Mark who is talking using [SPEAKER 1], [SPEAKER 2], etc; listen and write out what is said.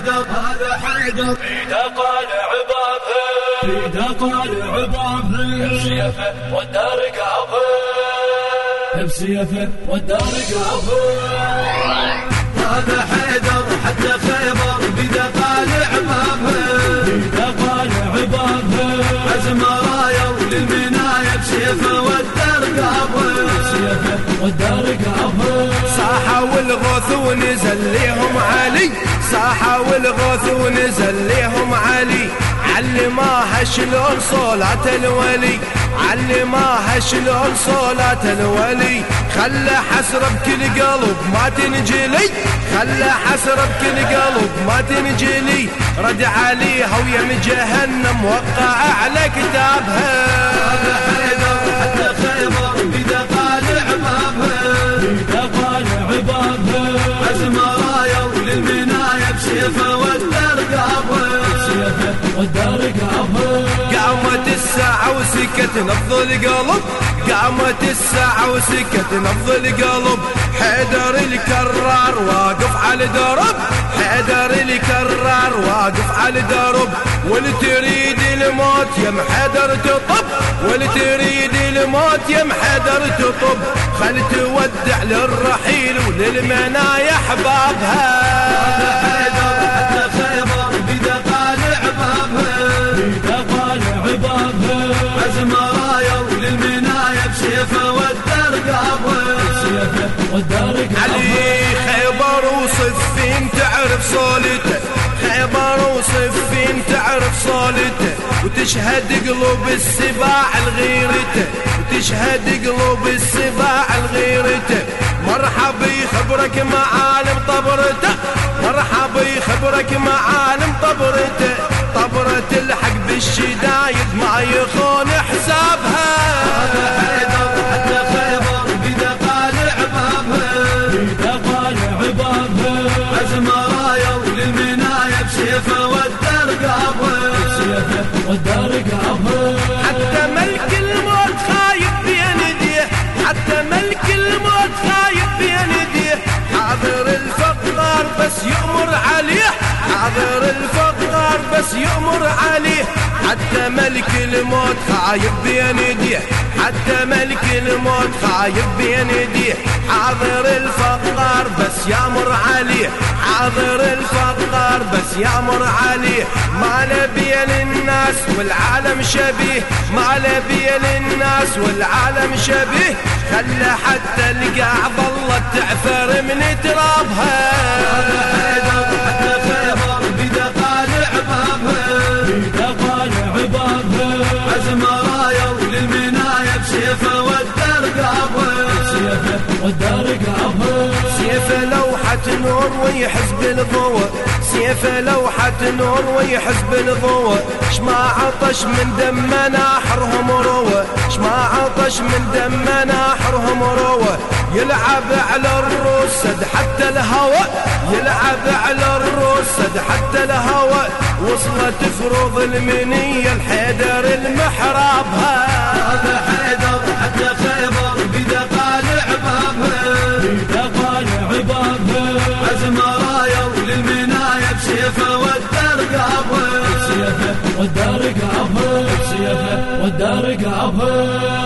[SPEAKER 1] حيدر هذا حيدر
[SPEAKER 2] إذا قال عبابه
[SPEAKER 1] إذا قال عبابه
[SPEAKER 2] بسيفة والدار قابه
[SPEAKER 1] بسيفه والدار قابه هذا حيدر حتى خيبر بدا قال عبابه إذا قال عبابه عزم راية للمنايا بسيفة والدار قابه بسيفة والدار قابه
[SPEAKER 3] صاحوا والغوث ونزل ليهم علي. صاحوا والغوث ونزل ليهم علي. علماها شلون صولات الولي. علماها شلون صولات الولي. خلى حسرة بكل قلب ما تنجلي. خلى حسرة بكل قلب ما تنجلي. رد عليها ويم جهنم وقع على وسكت نبض القلب. قامت الساعة وسكت نبض القلب. حيدر الكرار واقف على درب حيدر الكرار واقف على درب والتريد الموت يم حيدر تطب. والتريد الموت يم حيدر تطب. خل تودع للرحيل وللمنايا احبابها علي خيبر وصفين تعرف صولته. خيبر وصفين تعرف صولته. وتشهد قلوب السباع لغيرته. وتشهد قلوب السباع لغيرته. مرحبا يخبرك معالم طبرته. مرحبا يخبرك معالم طبرته. طبرة الحق بالشدايد ما يخون
[SPEAKER 1] بسيفه
[SPEAKER 3] بس يأمر عليه. حتى ملك الموت خايف بين يديه حتى ملك الموت خايف بين يديه حاضر الفقار بس يأمر عليه. حاضر الفقار بس يأمر عليه. ما بين الناس والعالم شبيه. ما بين الناس والعالم شبيه. خلى حتى القاع ظلت تعثر من ترابها. سيفه لوحة نور ويحز بالضوء. سيفه لوحة نور ويحز بالضوء. شما عطش من دم ناحرهم روى. شما عطش من دم ناحرهم روى. يلعب على الروس سد حتى الهوى يلعب على الروس سد حتى الهوى وصلت فروض المنية الحيدر المحرابها
[SPEAKER 1] هذا حيدر حتى خيبر. والدار قابه بسيفه والدار قابه